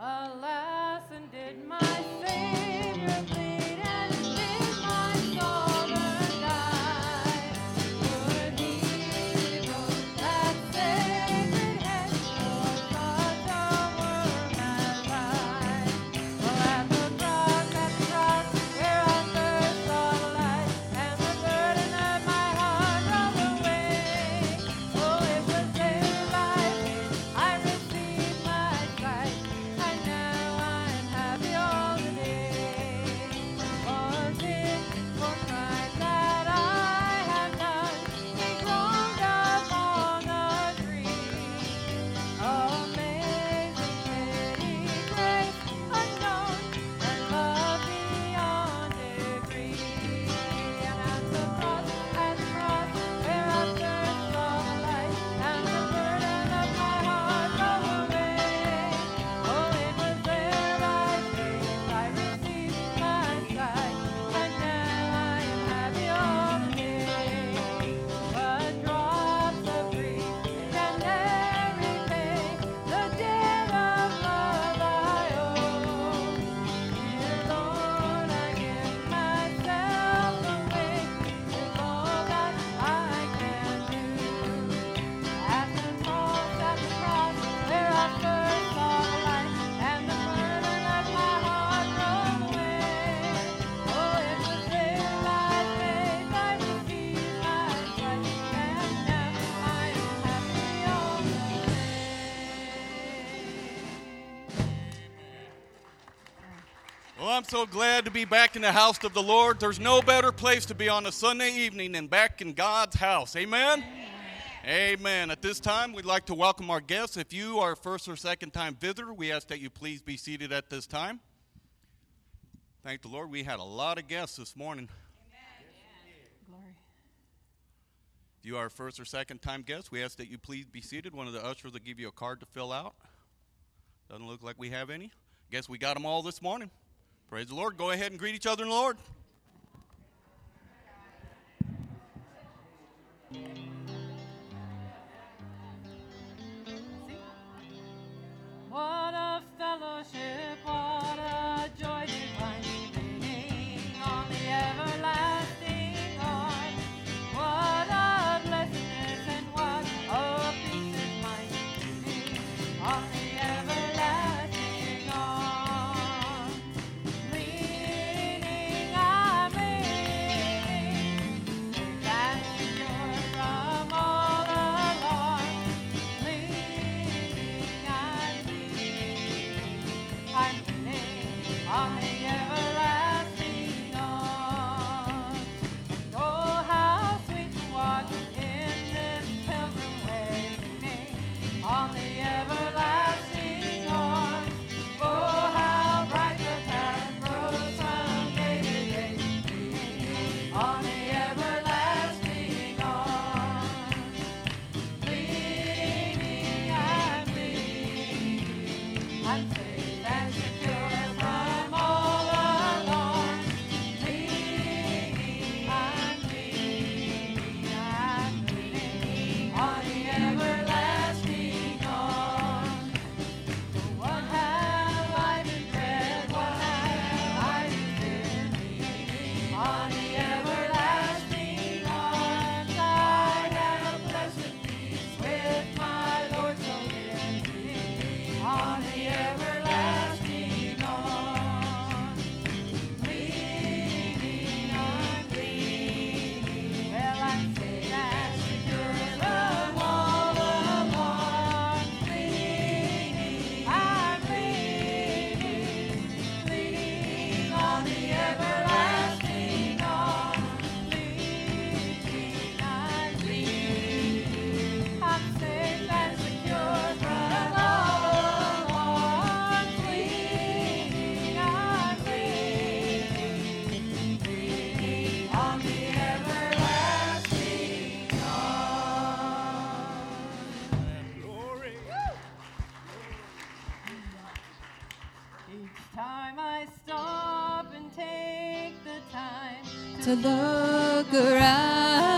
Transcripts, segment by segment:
alive. I'm so glad to be back in the house of the Lord. There's no better place to be on a Sunday evening than back in God's house. Amen? Amen. Amen. At this time, we'd like to welcome our guests. If you are first or second time visitor, we ask that you please be seated at this time. Thank the Lord. We had a lot of guests this morning. If you are first or second time guest, we ask that you please be seated. One of the ushers will give you a card to fill out. Doesn't look like we have any. Guess we got them all this morning. Praise the Lord. Go ahead and greet each other in the Lord. What a fellowship! to look around.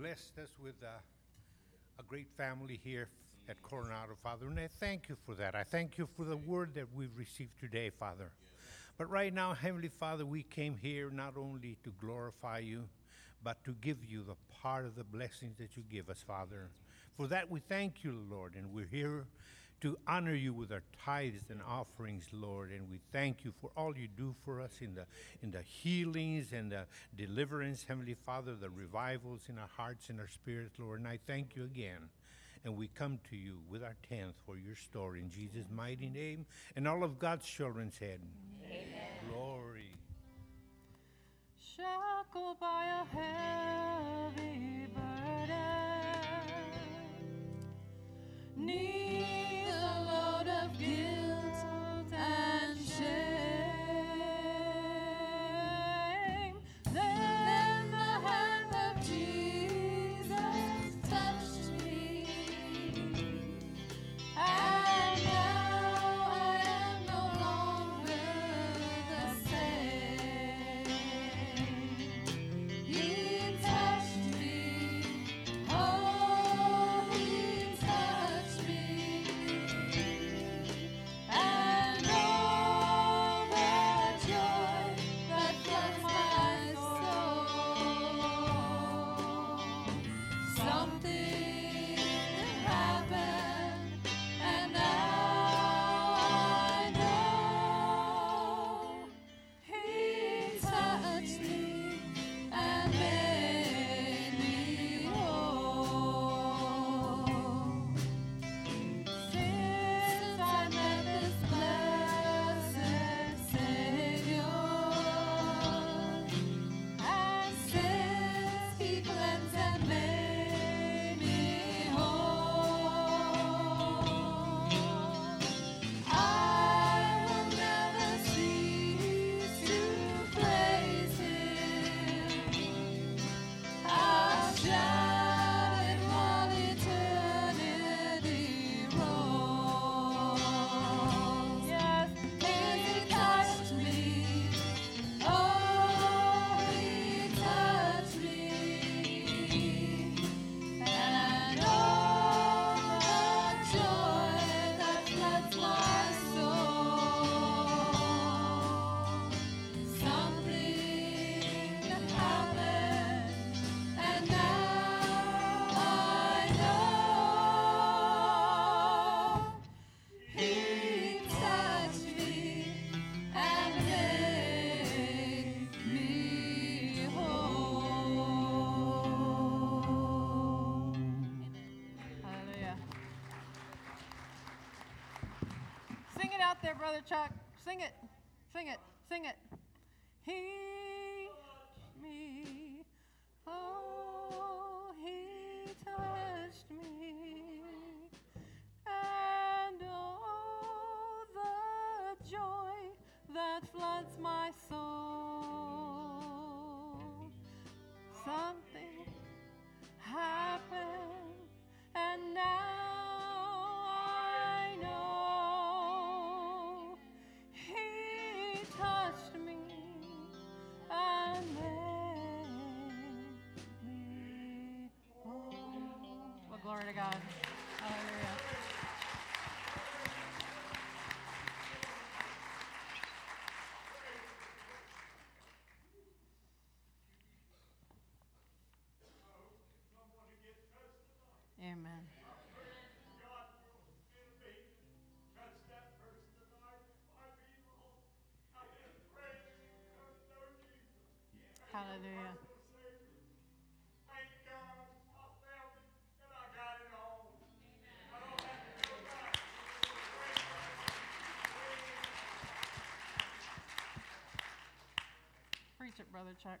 Blessed us with uh, a great family here at Coronado, Father, and I thank you for that. I thank you for the word that we've received today, Father. But right now, Heavenly Father, we came here not only to glorify you, but to give you the part of the blessings that you give us, Father. For that, we thank you, Lord, and we're here to honor you with our tithes and offerings, Lord. And we thank you for all you do for us in the in the healings and the deliverance, Heavenly Father, the revivals in our hearts and our spirits, Lord. And I thank you again. And we come to you with our tenth for your story in Jesus' mighty name. And all of God's children said, Amen. Glory. shackled by a heavy burden. Need there, Brother Chuck. Sing it. Sing it. Sing it. He God. Brother Chuck.